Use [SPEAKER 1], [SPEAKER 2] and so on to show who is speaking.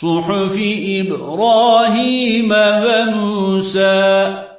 [SPEAKER 1] صحف إبراهيم وموسى